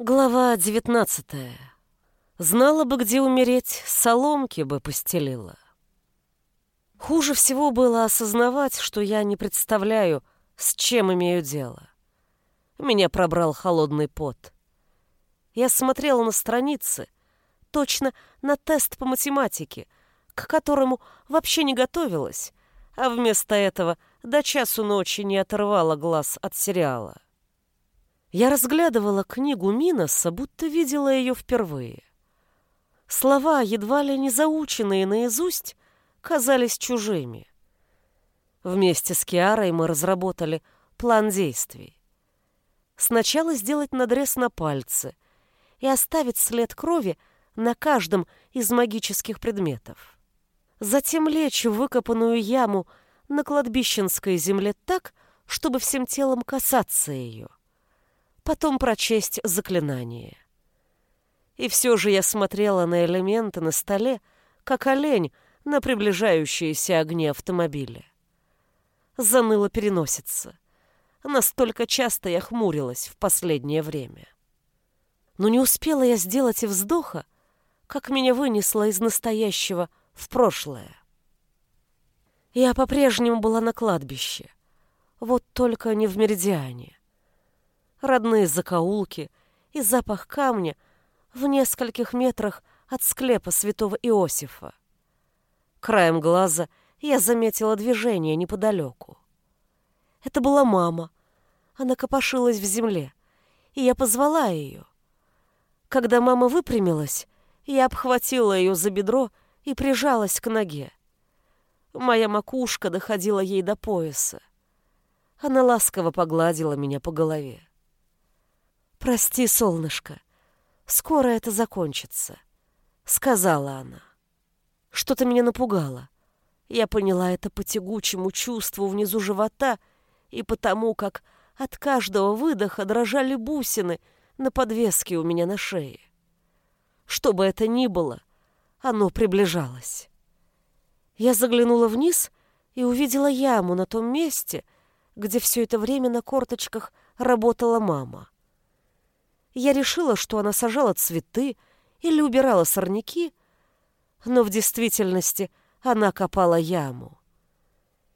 Глава девятнадцатая. Знала бы, где умереть, соломки бы постелила. Хуже всего было осознавать, что я не представляю, с чем имею дело. Меня пробрал холодный пот. Я смотрела на страницы, точно на тест по математике, к которому вообще не готовилась, а вместо этого до часу ночи не оторвала глаз от сериала. Я разглядывала книгу Миноса, будто видела ее впервые. Слова, едва ли не заученные наизусть, казались чужими. Вместе с Киарой мы разработали план действий. Сначала сделать надрез на пальце и оставить след крови на каждом из магических предметов. Затем лечь в выкопанную яму на кладбищенской земле так, чтобы всем телом касаться ее потом прочесть заклинание. И все же я смотрела на элементы на столе, как олень на приближающиеся огни автомобиля. Заныла переносица. Настолько часто я хмурилась в последнее время. Но не успела я сделать и вздоха, как меня вынесло из настоящего в прошлое. Я по-прежнему была на кладбище, вот только не в Меридиане родные закоулки и запах камня в нескольких метрах от склепа святого Иосифа. Краем глаза я заметила движение неподалеку. Это была мама. Она копошилась в земле, и я позвала ее. Когда мама выпрямилась, я обхватила ее за бедро и прижалась к ноге. Моя макушка доходила ей до пояса. Она ласково погладила меня по голове. «Прости, солнышко, скоро это закончится», — сказала она. Что-то меня напугало. Я поняла это по тягучему чувству внизу живота и потому, как от каждого выдоха дрожали бусины на подвеске у меня на шее. Что бы это ни было, оно приближалось. Я заглянула вниз и увидела яму на том месте, где все это время на корточках работала мама. Я решила, что она сажала цветы или убирала сорняки, но в действительности она копала яму.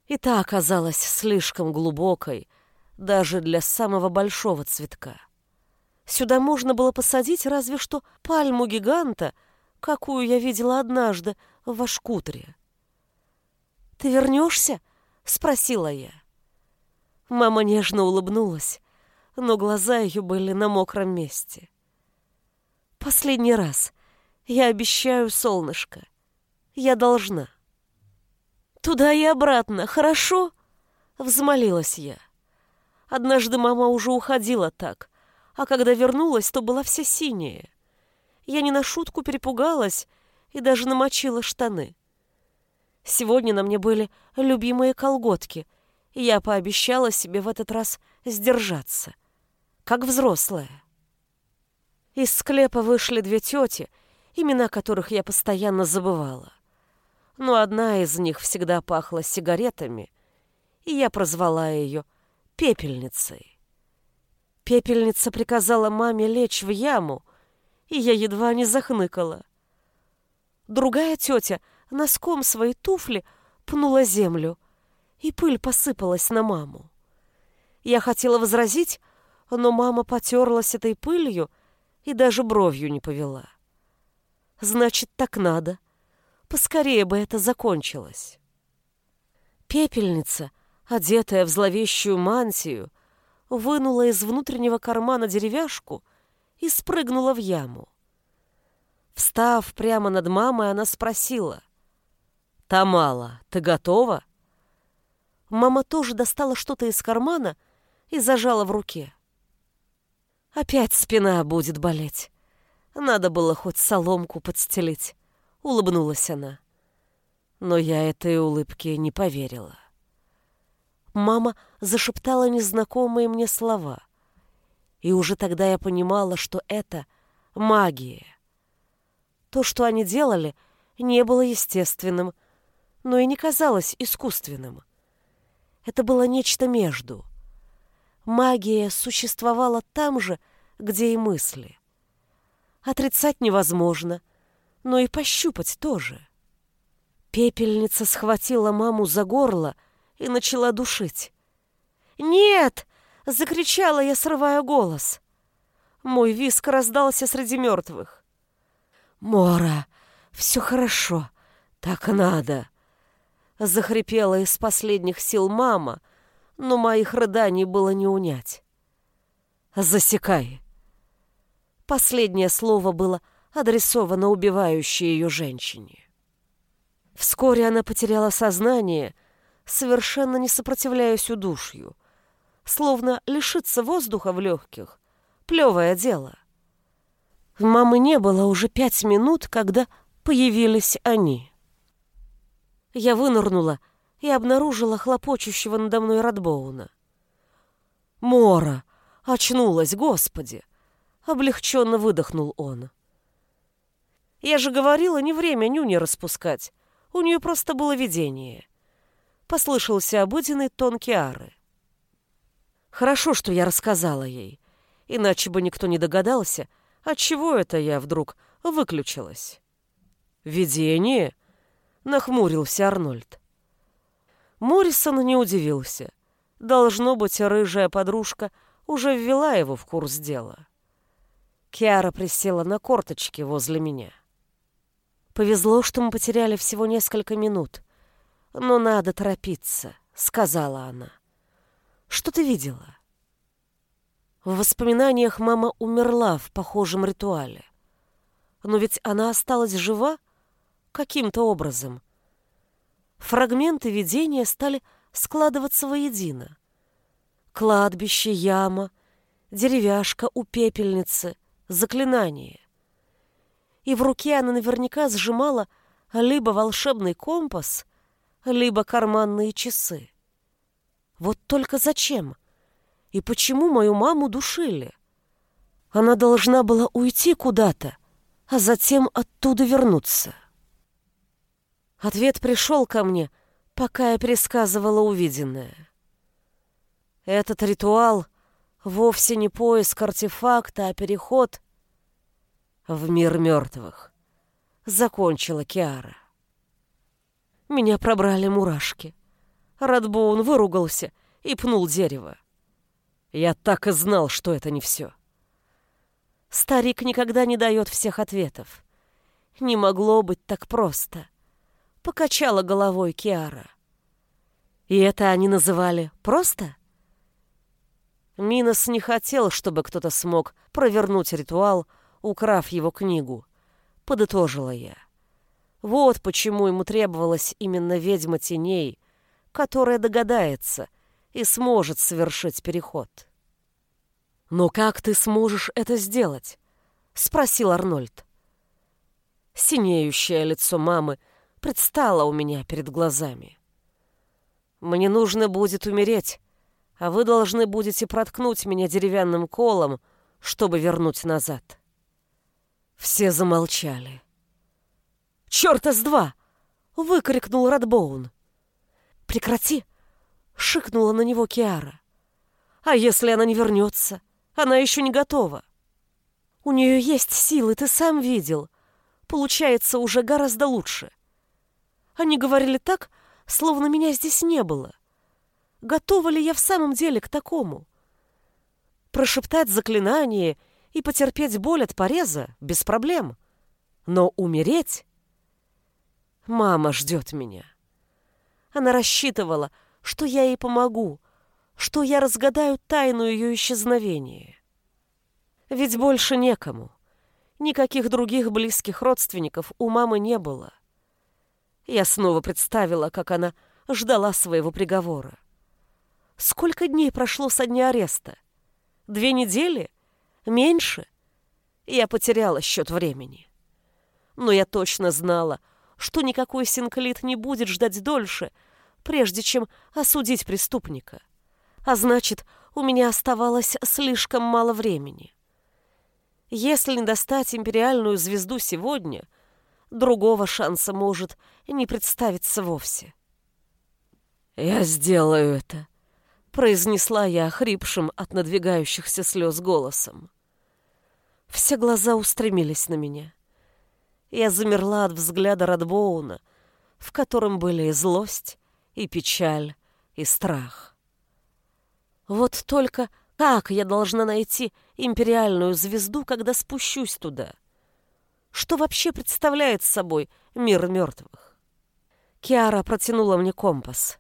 И та оказалась слишком глубокой даже для самого большого цветка. Сюда можно было посадить разве что пальму гиганта, какую я видела однажды в Вашкутре. «Ты вернешься?» — спросила я. Мама нежно улыбнулась, но глаза ее были на мокром месте. «Последний раз. Я обещаю, солнышко. Я должна». «Туда и обратно, хорошо?» — взмолилась я. Однажды мама уже уходила так, а когда вернулась, то была вся синяя. Я не на шутку перепугалась и даже намочила штаны. Сегодня на мне были любимые колготки, и я пообещала себе в этот раз сдержаться как взрослая. Из склепа вышли две тети, имена которых я постоянно забывала. Но одна из них всегда пахла сигаретами, и я прозвала ее Пепельницей. Пепельница приказала маме лечь в яму, и я едва не захныкала. Другая тетя носком своей туфли пнула землю, и пыль посыпалась на маму. Я хотела возразить, но мама потерлась этой пылью и даже бровью не повела. Значит, так надо. Поскорее бы это закончилось. Пепельница, одетая в зловещую мантию, вынула из внутреннего кармана деревяшку и спрыгнула в яму. Встав прямо над мамой, она спросила. «Тамала, ты готова?» Мама тоже достала что-то из кармана и зажала в руке. Опять спина будет болеть. Надо было хоть соломку подстелить. Улыбнулась она. Но я этой улыбке не поверила. Мама зашептала незнакомые мне слова. И уже тогда я понимала, что это магия. То, что они делали, не было естественным, но и не казалось искусственным. Это было нечто между — Магия существовала там же, где и мысли. Отрицать невозможно, но и пощупать тоже. Пепельница схватила маму за горло и начала душить. «Нет!» — закричала я, срывая голос. Мой виск раздался среди мертвых. «Мора, все хорошо, так надо!» Захрипела из последних сил мама, но моих рыданий было не унять. «Засекай!» Последнее слово было адресовано убивающей ее женщине. Вскоре она потеряла сознание, совершенно не сопротивляясь удушью, словно лишиться воздуха в легких. Плевое дело. Мамы не было уже пять минут, когда появились они. Я вынырнула и обнаружила хлопочущего надо мной Радбоуна. «Мора! Очнулась, Господи!» — облегченно выдохнул он. «Я же говорила, не время нюни распускать. У нее просто было видение». Послышался обыденный тон Киары. Хорошо, что я рассказала ей, иначе бы никто не догадался, отчего это я вдруг выключилась. «Видение?» — нахмурился Арнольд. Моррисон не удивился. Должно быть, рыжая подружка уже ввела его в курс дела. Киара присела на корточки возле меня. «Повезло, что мы потеряли всего несколько минут. Но надо торопиться», — сказала она. «Что ты видела?» В воспоминаниях мама умерла в похожем ритуале. Но ведь она осталась жива каким-то образом. Фрагменты видения стали складываться воедино. Кладбище, яма, деревяшка у пепельницы, заклинание. И в руке она наверняка сжимала либо волшебный компас, либо карманные часы. Вот только зачем? И почему мою маму душили? Она должна была уйти куда-то, а затем оттуда вернуться. Ответ пришел ко мне, пока я пересказывала увиденное. Этот ритуал вовсе не поиск артефакта, а переход в мир мертвых. Закончила Киара. Меня пробрали мурашки. Радбоун выругался и пнул дерево. Я так и знал, что это не все. Старик никогда не дает всех ответов. Не могло быть так просто. Покачала головой Киара. И это они называли «просто»? Минос не хотел, чтобы кто-то смог провернуть ритуал, украв его книгу. Подытожила я. Вот почему ему требовалась именно ведьма теней, которая догадается — и сможет совершить переход. «Но как ты сможешь это сделать?» — спросил Арнольд. Синеющее лицо мамы предстало у меня перед глазами. «Мне нужно будет умереть, а вы должны будете проткнуть меня деревянным колом, чтобы вернуть назад». Все замолчали. «Чёрта с два!» — выкрикнул Радбоун. «Прекрати!» Шикнула на него Киара. А если она не вернется? Она еще не готова. У нее есть силы, ты сам видел. Получается уже гораздо лучше. Они говорили так, словно меня здесь не было. Готова ли я в самом деле к такому? Прошептать заклинание и потерпеть боль от пореза без проблем. Но умереть? Мама ждет меня. Она рассчитывала, что я ей помогу, что я разгадаю тайну ее исчезновения. Ведь больше некому. Никаких других близких родственников у мамы не было. Я снова представила, как она ждала своего приговора. Сколько дней прошло со дня ареста? Две недели? Меньше? Я потеряла счет времени. Но я точно знала, что никакой синклит не будет ждать дольше, прежде чем осудить преступника. А значит, у меня оставалось слишком мало времени. Если не достать империальную звезду сегодня, другого шанса может не представиться вовсе. «Я сделаю это», — произнесла я хрипшим от надвигающихся слез голосом. Все глаза устремились на меня. Я замерла от взгляда Радбоуна, в котором были и злость, и печаль, и страх. Вот только как я должна найти империальную звезду, когда спущусь туда? Что вообще представляет собой мир мертвых? Киара протянула мне компас.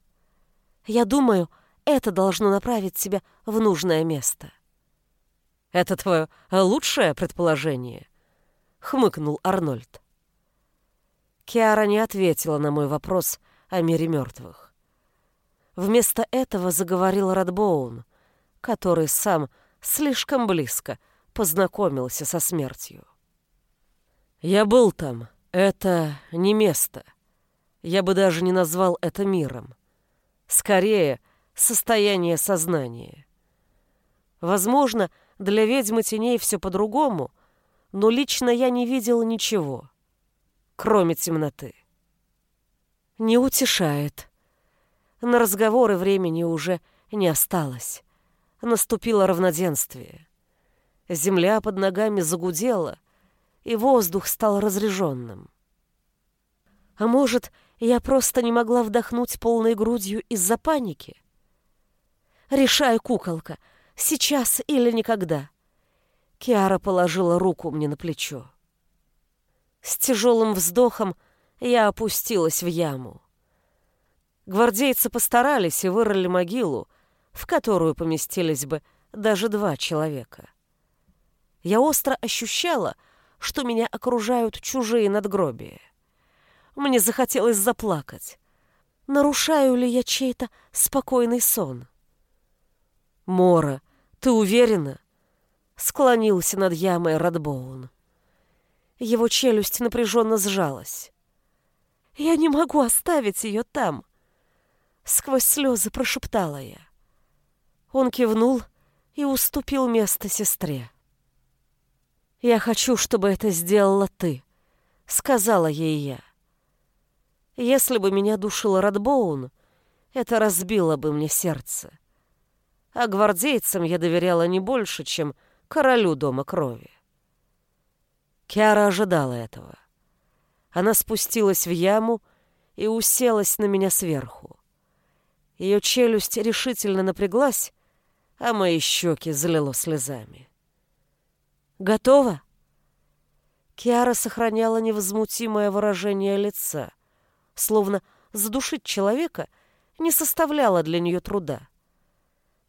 Я думаю, это должно направить тебя в нужное место. Это твое лучшее предположение? Хмыкнул Арнольд. Киара не ответила на мой вопрос о мире мертвых. Вместо этого заговорил Радбоун, который сам слишком близко познакомился со смертью. «Я был там. Это не место. Я бы даже не назвал это миром. Скорее, состояние сознания. Возможно, для ведьмы теней все по-другому, но лично я не видел ничего, кроме темноты. Не утешает. На разговоры времени уже не осталось. Наступило равноденствие. Земля под ногами загудела, и воздух стал разреженным. А может, я просто не могла вдохнуть полной грудью из-за паники? Решай, куколка, сейчас или никогда. Киара положила руку мне на плечо. С тяжелым вздохом я опустилась в яму. Гвардейцы постарались и вырыли могилу, в которую поместились бы даже два человека. Я остро ощущала, что меня окружают чужие надгробия. Мне захотелось заплакать. Нарушаю ли я чей-то спокойный сон? «Мора, ты уверена?» Склонился над ямой Радбоун. Его челюсть напряженно сжалась. «Я не могу оставить ее там!» Сквозь слезы прошептала я. Он кивнул и уступил место сестре. «Я хочу, чтобы это сделала ты», — сказала ей я. Если бы меня душил Радбоун, это разбило бы мне сердце. А гвардейцам я доверяла не больше, чем королю Дома Крови. Киара ожидала этого. Она спустилась в яму и уселась на меня сверху. Ее челюсть решительно напряглась, а мои щеки залило слезами. «Готово?» Киара сохраняла невозмутимое выражение лица — словно задушить человека не составляло для нее труда.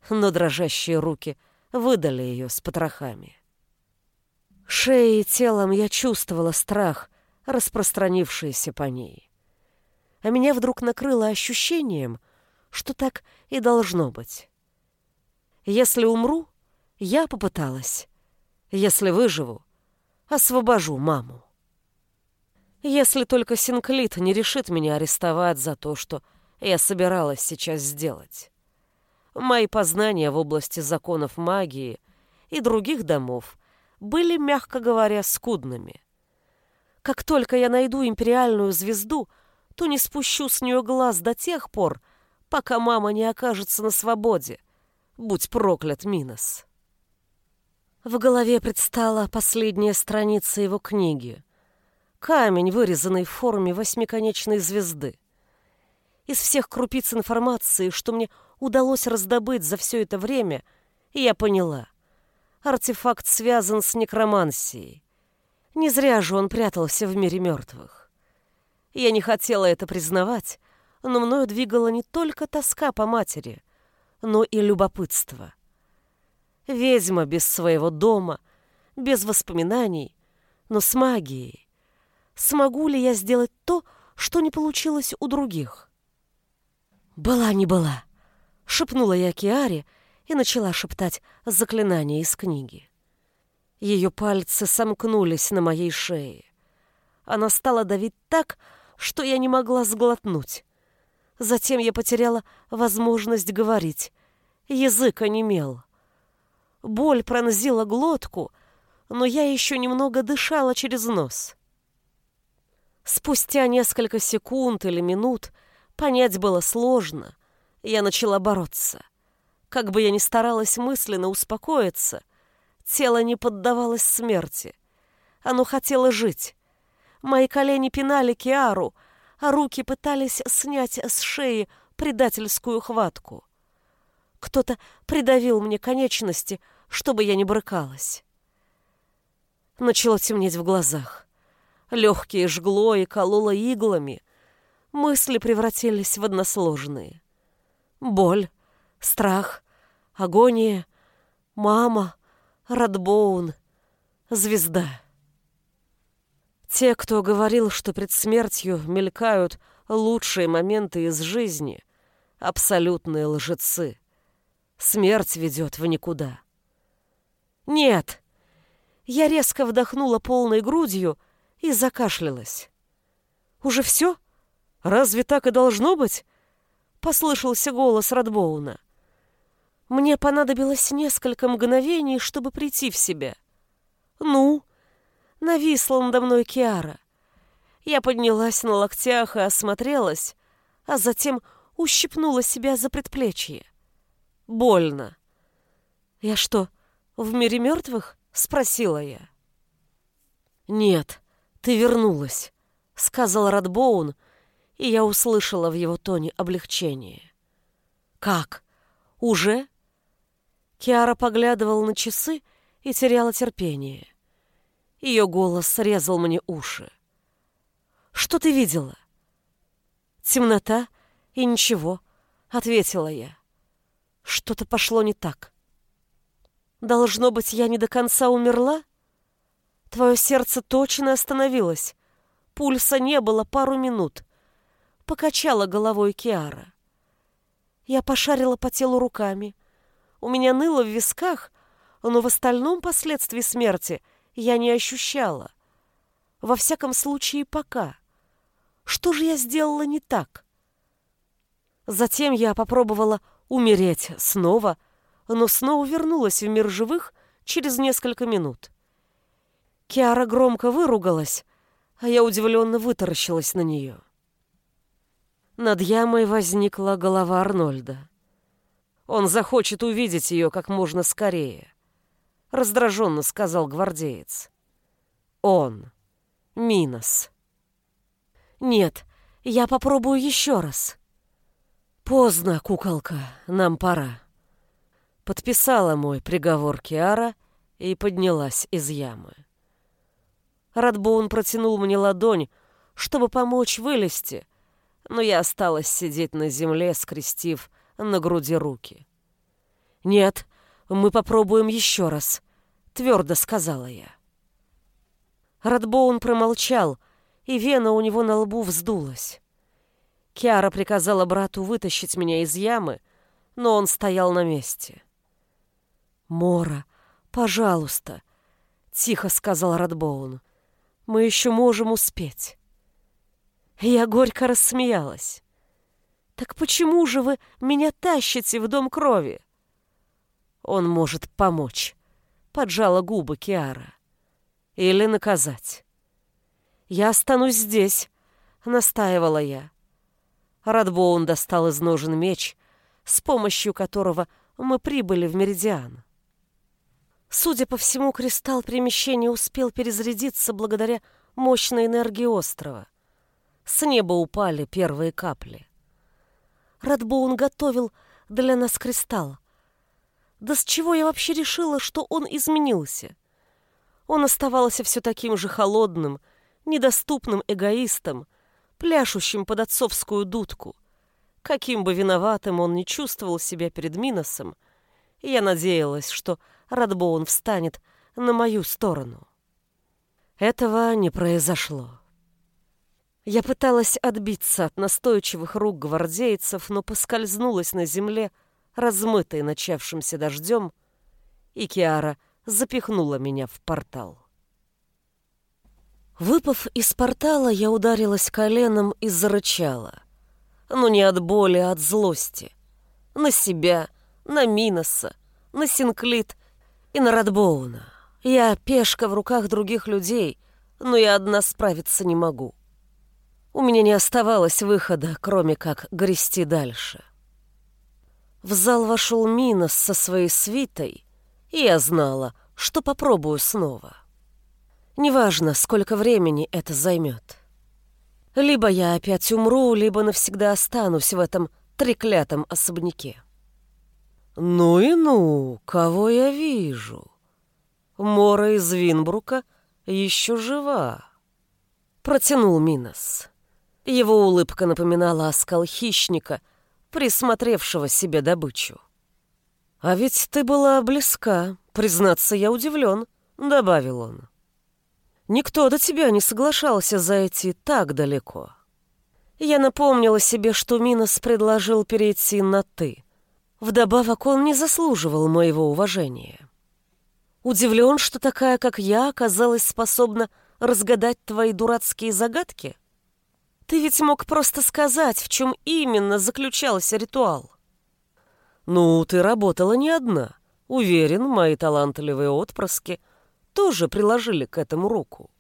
Но дрожащие руки выдали ее с потрохами. Шеей и телом я чувствовала страх, распространившийся по ней. А меня вдруг накрыло ощущением, что так и должно быть. Если умру, я попыталась. Если выживу, освобожу маму. Если только Синклит не решит меня арестовать за то, что я собиралась сейчас сделать. Мои познания в области законов магии и других домов были, мягко говоря, скудными. Как только я найду империальную звезду, то не спущу с нее глаз до тех пор, пока мама не окажется на свободе. Будь проклят, Минос. В голове предстала последняя страница его книги — камень, вырезанный в форме восьмиконечной звезды. Из всех крупиц информации, что мне удалось раздобыть за все это время, я поняла. Артефакт связан с некромансией. Не зря же он прятался в мире мертвых. Я не хотела это признавать, но мною двигала не только тоска по матери, но и любопытство. Ведьма без своего дома, без воспоминаний, но с магией смогу ли я сделать то, что не получилось у других. «Была не была», — шепнула я Киаре и начала шептать заклинание из книги. Ее пальцы сомкнулись на моей шее. Она стала давить так, что я не могла сглотнуть. Затем я потеряла возможность говорить. Язык онемел. Боль пронзила глотку, но я еще немного дышала через нос. Спустя несколько секунд или минут понять было сложно. Я начала бороться. Как бы я ни старалась мысленно успокоиться, Тело не поддавалось смерти. Оно хотело жить. Мои колени пинали Киару, а руки пытались снять с шеи предательскую хватку. Кто-то придавил мне конечности, чтобы я не брыкалась. Начало темнеть в глазах. Легкие жгло и кололо иглами. Мысли превратились в односложные. Боль, страх, агония, мама, Радбоун, звезда. Те, кто говорил, что пред смертью мелькают лучшие моменты из жизни, абсолютные лжецы. Смерть ведет в никуда. Нет! Я резко вдохнула полной грудью и закашлялась. Уже все? Разве так и должно быть? Послышался голос Радбоуна. Мне понадобилось несколько мгновений, чтобы прийти в себя. Ну, нависла надо мной Киара. Я поднялась на локтях и осмотрелась, а затем ущипнула себя за предплечье. Больно. «Я что, в мире мертвых?» — спросила я. «Нет, ты вернулась», — сказал Радбоун, и я услышала в его тоне облегчение. «Как? Уже?» Киара поглядывала на часы и теряла терпение. Ее голос срезал мне уши. «Что ты видела?» «Темнота и ничего», — ответила я. Что-то пошло не так. Должно быть, я не до конца умерла? Твое сердце точно остановилось. Пульса не было пару минут. Покачала головой Киара. Я пошарила по телу руками. У меня ныло в висках, но в остальном последствий смерти я не ощущала. Во всяком случае, пока. Что же я сделала не так? Затем я попробовала умереть снова, но снова вернулась в мир живых через несколько минут. Киара громко выругалась, а я удивленно вытаращилась на нее. Над ямой возникла голова Арнольда. Он захочет увидеть ее как можно скорее, раздраженно сказал гвардеец. Он. Минос. Нет, я попробую еще раз. «Поздно, куколка, нам пора». Подписала мой приговор Киара и поднялась из ямы. Радбоун протянул мне ладонь, чтобы помочь вылезти, но я осталась сидеть на земле, скрестив на груди руки. «Нет, мы попробуем еще раз», — твердо сказала я. Радбоун промолчал, и вена у него на лбу вздулась. Киара приказала брату вытащить меня из ямы, но он стоял на месте. «Мора, пожалуйста», — тихо сказал Радбоун, — «мы еще можем успеть». Я горько рассмеялась. «Так почему же вы меня тащите в дом крови?» «Он может помочь», — поджала губы Киара. «Или наказать». «Я останусь здесь», — настаивала я. Радбоун достал из ножен меч, с помощью которого мы прибыли в Меридиан. Судя по всему, кристалл перемещения успел перезарядиться благодаря мощной энергии острова. С неба упали первые капли. Радбоун готовил для нас кристалл. Да с чего я вообще решила, что он изменился? Он оставался все таким же холодным, недоступным эгоистом, пляшущим под отцовскую дудку. Каким бы виноватым он ни чувствовал себя перед Миносом, я надеялась, что Радбоун встанет на мою сторону. Этого не произошло. Я пыталась отбиться от настойчивых рук гвардейцев, но поскользнулась на земле, размытой начавшимся дождем, и Киара запихнула меня в портал. Выпав из портала, я ударилась коленом и зарычала. Но не от боли, а от злости. На себя, на Миноса, на Синклит и на Радбоуна. Я пешка в руках других людей, но я одна справиться не могу. У меня не оставалось выхода, кроме как грести дальше. В зал вошел Минос со своей свитой, и я знала, что попробую снова. Неважно, сколько времени это займет. Либо я опять умру, либо навсегда останусь в этом треклятом особняке. Ну и ну, кого я вижу? Мора из Винбрука еще жива. Протянул Минос. Его улыбка напоминала оскал хищника, присмотревшего себе добычу. «А ведь ты была близка, признаться, я удивлен», — добавил он. «Никто до тебя не соглашался зайти так далеко». Я напомнила себе, что Минос предложил перейти на «ты». Вдобавок он не заслуживал моего уважения. Удивлен, что такая, как я, оказалась способна разгадать твои дурацкие загадки? Ты ведь мог просто сказать, в чем именно заключался ритуал. Ну, ты работала не одна. Уверен, мои талантливые отпрыски тоже приложили к этому руку.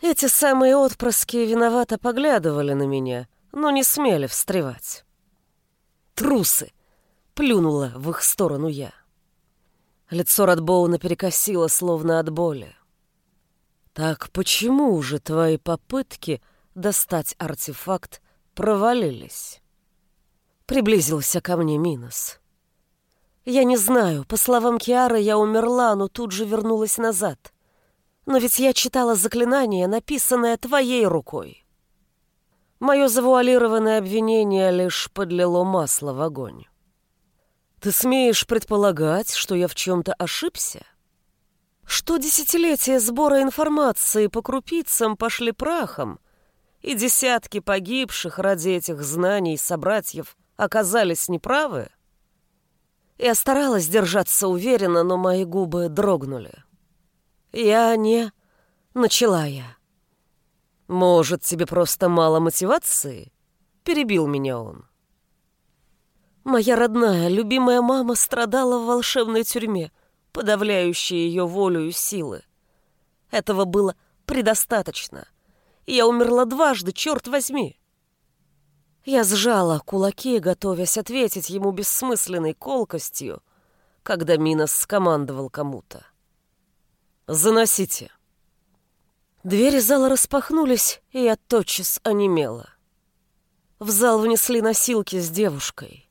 Эти самые отпрыски виновато поглядывали на меня, но не смели встревать. «Трусы!» — плюнула в их сторону я. Лицо Радбоуна перекосило, словно от боли. «Так почему же твои попытки достать артефакт провалились?» Приблизился ко мне Минос. «Я не знаю, по словам Киары, я умерла, но тут же вернулась назад. Но ведь я читала заклинание, написанное твоей рукой. Мое завуалированное обвинение лишь подлило масло в огонь. Ты смеешь предполагать, что я в чем-то ошибся? Что десятилетия сбора информации по крупицам пошли прахом, и десятки погибших ради этих знаний собратьев оказались неправы? Я старалась держаться уверенно, но мои губы дрогнули. Я не... Начала я. «Может, тебе просто мало мотивации?» Перебил меня он. Моя родная, любимая мама страдала в волшебной тюрьме, подавляющей ее волю и силы. Этого было предостаточно. Я умерла дважды, черт возьми. Я сжала кулаки, готовясь ответить ему бессмысленной колкостью, когда Минос скомандовал кому-то. «Заносите». Двери зала распахнулись, и я тотчас онемела. В зал внесли носилки с девушкой.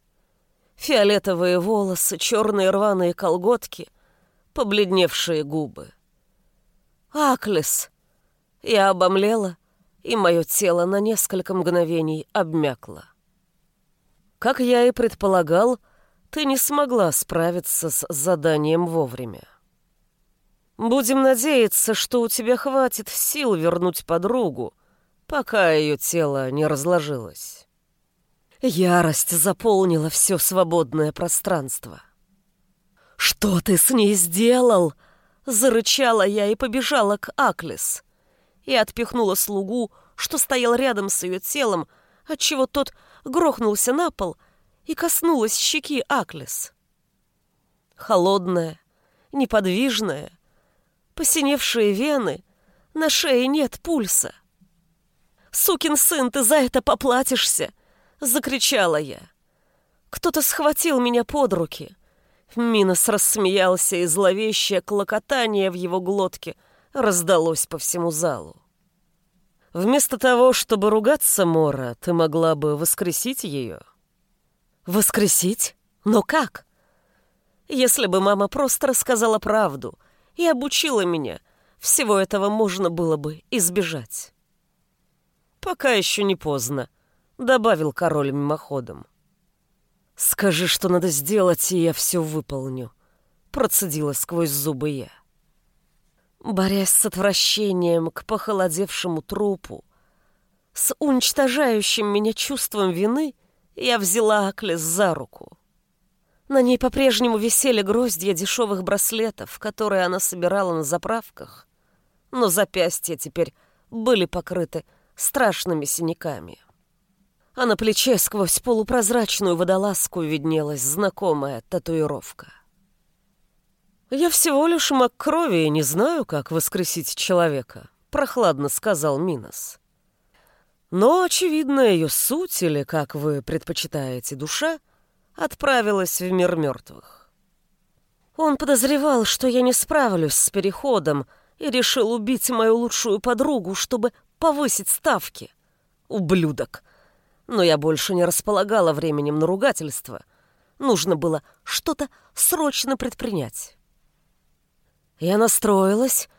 Фиолетовые волосы, черные рваные колготки, побледневшие губы. «Аклес!» Я обомлела, и мое тело на несколько мгновений обмякло. Как я и предполагал, ты не смогла справиться с заданием вовремя. Будем надеяться, что у тебя хватит сил вернуть подругу, пока ее тело не разложилось. Ярость заполнила все свободное пространство. «Что ты с ней сделал?» Зарычала я и побежала к Аклес. И отпихнула слугу, что стоял рядом с ее телом, отчего тот грохнулся на пол и коснулась щеки Аклес. Холодная, неподвижная, посиневшие вены, на шее нет пульса. «Сукин сын, ты за это поплатишься!» Закричала я. Кто-то схватил меня под руки. Минос рассмеялся, и зловещее клокотание в его глотке раздалось по всему залу. Вместо того, чтобы ругаться, Мора, ты могла бы воскресить ее. Воскресить? Но как? Если бы мама просто рассказала правду и обучила меня, всего этого можно было бы избежать. Пока еще не поздно, — добавил король мимоходом. «Скажи, что надо сделать, и я все выполню», — процедила сквозь зубы я. Борясь с отвращением к похолодевшему трупу, с уничтожающим меня чувством вины, я взяла Аклес за руку. На ней по-прежнему висели гроздья дешевых браслетов, которые она собирала на заправках, но запястья теперь были покрыты страшными синяками а на плече сквозь полупрозрачную водолазку виднелась знакомая татуировка. «Я всего лишь маг крови и не знаю, как воскресить человека», — прохладно сказал Минос. «Но, очевидно, ее суть, или, как вы предпочитаете, душа, отправилась в мир мертвых. Он подозревал, что я не справлюсь с переходом и решил убить мою лучшую подругу, чтобы повысить ставки. Ублюдок. Но я больше не располагала временем на ругательство. Нужно было что-то срочно предпринять. Я настроилась,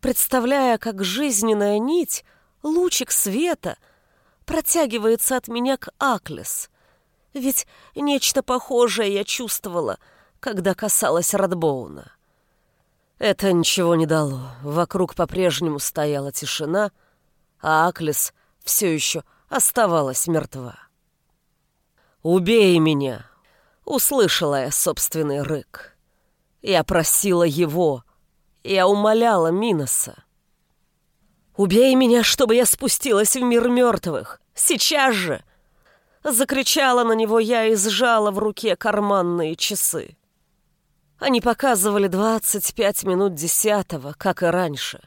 представляя, как жизненная нить, лучик света, протягивается от меня к Аклес. Ведь нечто похожее я чувствовала — когда касалась Радбоуна. Это ничего не дало. Вокруг по-прежнему стояла тишина, а Аклес все еще оставалась мертва. «Убей меня!» — услышала я собственный рык. Я просила его, я умоляла Миноса. «Убей меня, чтобы я спустилась в мир мертвых! Сейчас же!» Закричала на него я и сжала в руке карманные часы. Они показывали 25 минут десятого, как и раньше.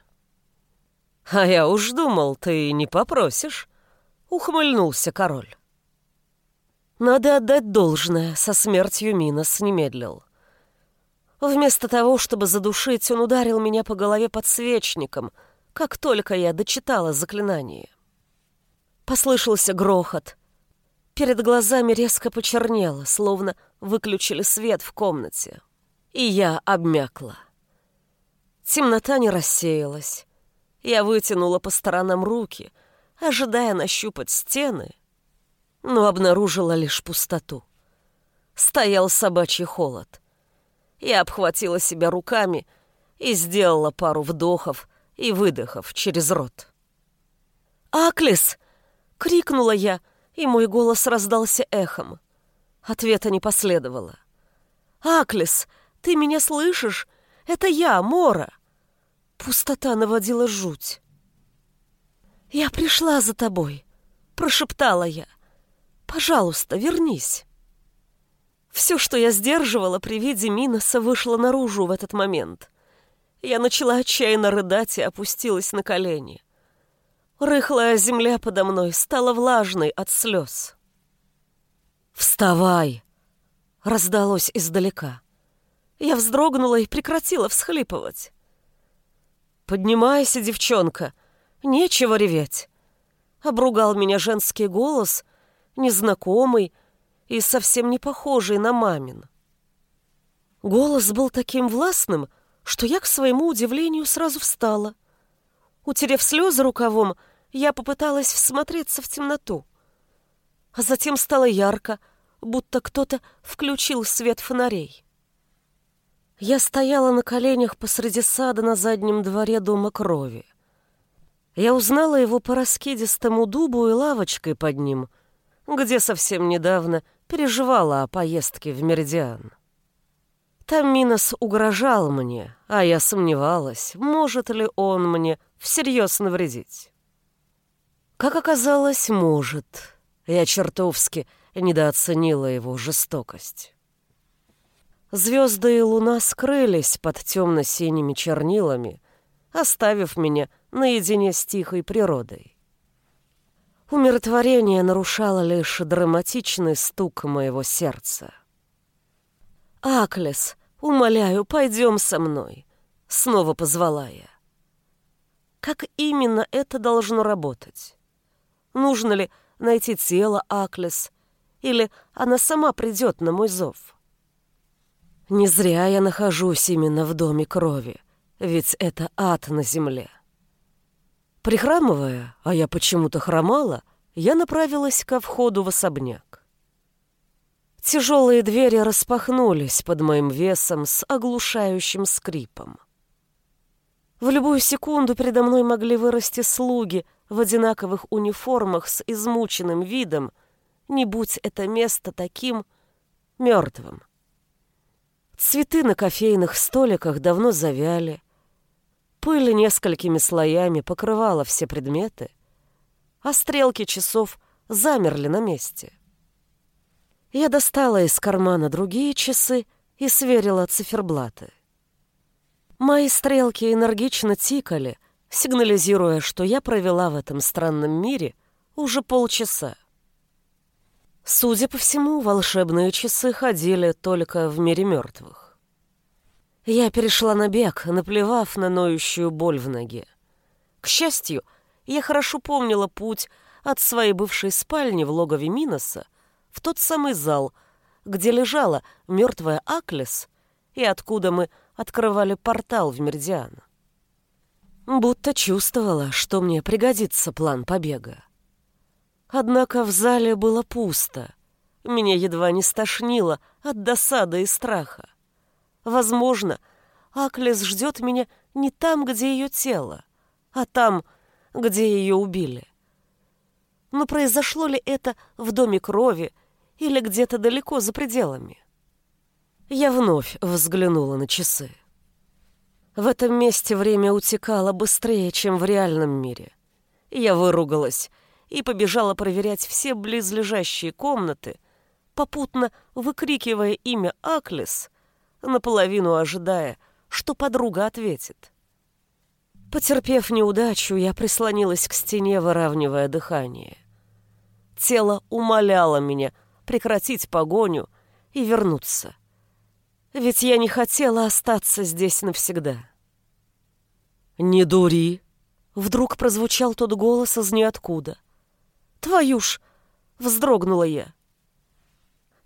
«А я уж думал, ты не попросишь», — ухмыльнулся король. Надо отдать должное, со смертью Минос не медлил. Вместо того, чтобы задушить, он ударил меня по голове подсвечником, как только я дочитала заклинание. Послышался грохот. Перед глазами резко почернело, словно выключили свет в комнате и я обмякла. Темнота не рассеялась. Я вытянула по сторонам руки, ожидая нащупать стены, но обнаружила лишь пустоту. Стоял собачий холод. Я обхватила себя руками и сделала пару вдохов и выдохов через рот. «Аклис!» — крикнула я, и мой голос раздался эхом. Ответа не последовало. «Аклис!» Ты меня слышишь? Это я, Мора!» Пустота наводила жуть. «Я пришла за тобой», — прошептала я. «Пожалуйста, вернись». Все, что я сдерживала при виде Миноса, вышло наружу в этот момент. Я начала отчаянно рыдать и опустилась на колени. Рыхлая земля подо мной стала влажной от слез. «Вставай!» — раздалось издалека. Я вздрогнула и прекратила всхлипывать. «Поднимайся, девчонка, нечего реветь!» Обругал меня женский голос, незнакомый и совсем не похожий на мамин. Голос был таким властным, что я, к своему удивлению, сразу встала. Утерев слезы рукавом, я попыталась всмотреться в темноту. А затем стало ярко, будто кто-то включил свет фонарей. Я стояла на коленях посреди сада на заднем дворе дома крови. Я узнала его по раскидистому дубу и лавочкой под ним, где совсем недавно переживала о поездке в Меридиан. Там Минос угрожал мне, а я сомневалась, может ли он мне всерьез навредить. Как оказалось, может. Я чертовски недооценила его жестокость. Звезды и луна скрылись под темно-синими чернилами, оставив меня наедине с тихой природой. Умиротворение нарушало лишь драматичный стук моего сердца. «Аклес, умоляю, пойдем со мной», — снова позвала я. Как именно это должно работать? Нужно ли найти тело Аклес, или она сама придет на мой зов? Не зря я нахожусь именно в доме крови, ведь это ад на земле. Прихрамывая, а я почему-то хромала, я направилась ко входу в особняк. Тяжелые двери распахнулись под моим весом с оглушающим скрипом. В любую секунду передо мной могли вырасти слуги в одинаковых униформах с измученным видом, не будь это место таким мертвым. Цветы на кофейных столиках давно завяли. Пыль несколькими слоями покрывала все предметы, а стрелки часов замерли на месте. Я достала из кармана другие часы и сверила циферблаты. Мои стрелки энергично тикали, сигнализируя, что я провела в этом странном мире уже полчаса. Судя по всему, волшебные часы ходили только в мире мертвых. Я перешла на бег, наплевав на ноющую боль в ноге. К счастью, я хорошо помнила путь от своей бывшей спальни в логове Миноса в тот самый зал, где лежала мертвая Аклес и откуда мы открывали портал в Меридиан. Будто чувствовала, что мне пригодится план побега. Однако в зале было пусто. Меня едва не стошнило от досады и страха. Возможно, Аклес ждет меня не там, где ее тело, а там, где ее убили. Но произошло ли это в доме крови или где-то далеко за пределами? Я вновь взглянула на часы. В этом месте время утекало быстрее, чем в реальном мире. Я выругалась и побежала проверять все близлежащие комнаты, попутно выкрикивая имя Аклес, наполовину ожидая, что подруга ответит. Потерпев неудачу, я прислонилась к стене, выравнивая дыхание. Тело умоляло меня прекратить погоню и вернуться. Ведь я не хотела остаться здесь навсегда. «Не дури!» — вдруг прозвучал тот голос из ниоткуда. «Твою ж!» — вздрогнула я.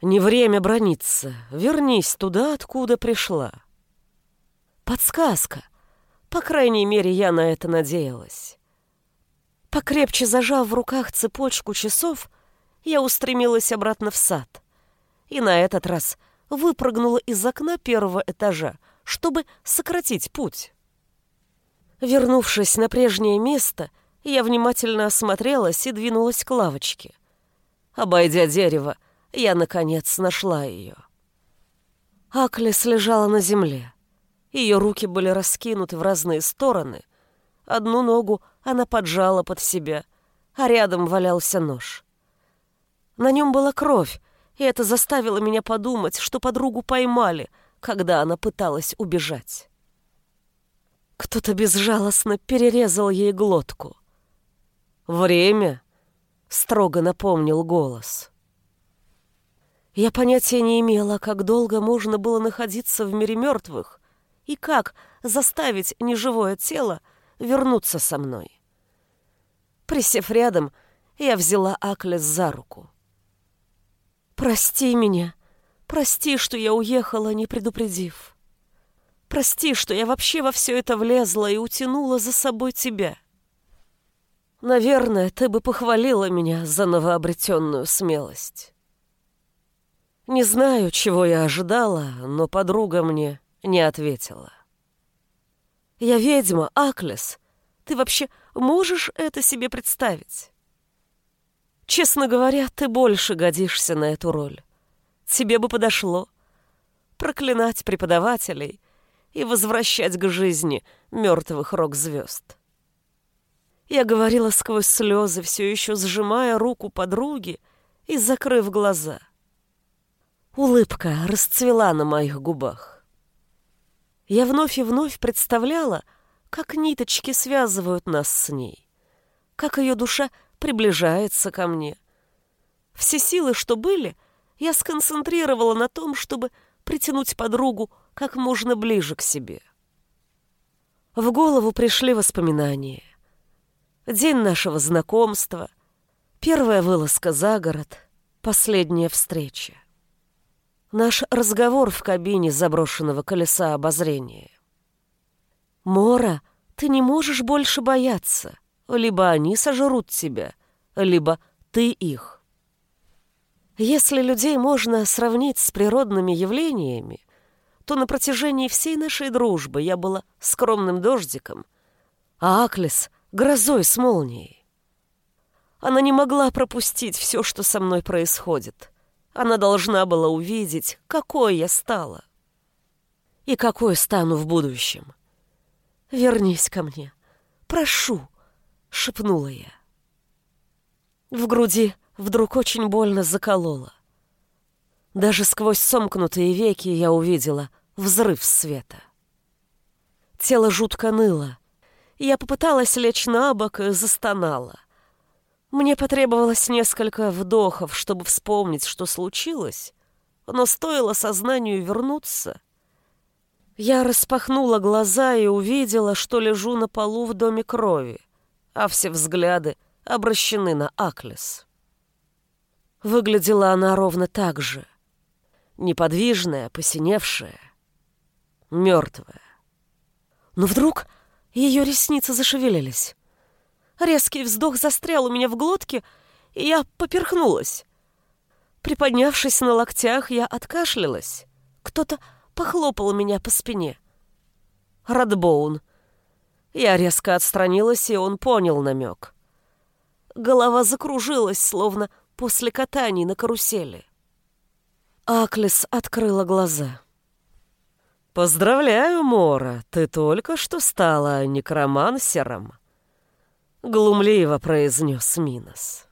«Не время брониться. Вернись туда, откуда пришла». Подсказка. По крайней мере, я на это надеялась. Покрепче зажав в руках цепочку часов, я устремилась обратно в сад. И на этот раз выпрыгнула из окна первого этажа, чтобы сократить путь. Вернувшись на прежнее место, я внимательно осмотрелась и двинулась к лавочке. Обойдя дерево, я, наконец, нашла ее. Аклес лежала на земле. Ее руки были раскинуты в разные стороны. Одну ногу она поджала под себя, а рядом валялся нож. На нем была кровь, и это заставило меня подумать, что подругу поймали, когда она пыталась убежать. Кто-то безжалостно перерезал ей глотку. «Время!» — строго напомнил голос. Я понятия не имела, как долго можно было находиться в мире мертвых и как заставить неживое тело вернуться со мной. Присев рядом, я взяла Аклес за руку. «Прости меня. Прости, что я уехала, не предупредив. Прости, что я вообще во все это влезла и утянула за собой тебя. Наверное, ты бы похвалила меня за новообретенную смелость». Не знаю, чего я ожидала, но подруга мне не ответила. «Я ведьма, Аклес. Ты вообще можешь это себе представить?» Честно говоря, ты больше годишься на эту роль. Тебе бы подошло проклинать преподавателей и возвращать к жизни мертвых рок-звезд. Я говорила сквозь слезы, все еще сжимая руку подруги и закрыв глаза. Улыбка расцвела на моих губах. Я вновь и вновь представляла, как ниточки связывают нас с ней, как ее душа приближается ко мне. Все силы, что были, я сконцентрировала на том, чтобы притянуть подругу как можно ближе к себе. В голову пришли воспоминания. День нашего знакомства, первая вылазка за город, последняя встреча. Наш разговор в кабине заброшенного колеса обозрения. «Мора, ты не можешь больше бояться. Либо они сожрут тебя, либо ты их. Если людей можно сравнить с природными явлениями, то на протяжении всей нашей дружбы я была скромным дождиком, а Аклес — грозой с молнией. Она не могла пропустить все, что со мной происходит. Она должна была увидеть, какой я стала. И какой стану в будущем. Вернись ко мне. Прошу шепнула я. В груди вдруг очень больно закололо. Даже сквозь сомкнутые веки я увидела взрыв света. Тело жутко ныло. Я попыталась лечь на бок и застонала. Мне потребовалось несколько вдохов, чтобы вспомнить, что случилось, но стоило сознанию вернуться. Я распахнула глаза и увидела, что лежу на полу в доме крови, а все взгляды обращены на Аклес. Выглядела она ровно так же. Неподвижная, посиневшая, мертвая. Но вдруг ее ресницы зашевелились. Резкий вздох застрял у меня в глотке, и я поперхнулась. Приподнявшись на локтях, я откашлялась. Кто-то похлопал меня по спине. Радбоун. Я резко отстранилась, и он понял намек. Голова закружилась, словно после катаний на карусели. Аклес открыла глаза. «Поздравляю, Мора, ты только что стала некромансером», — глумливо произнес Минос.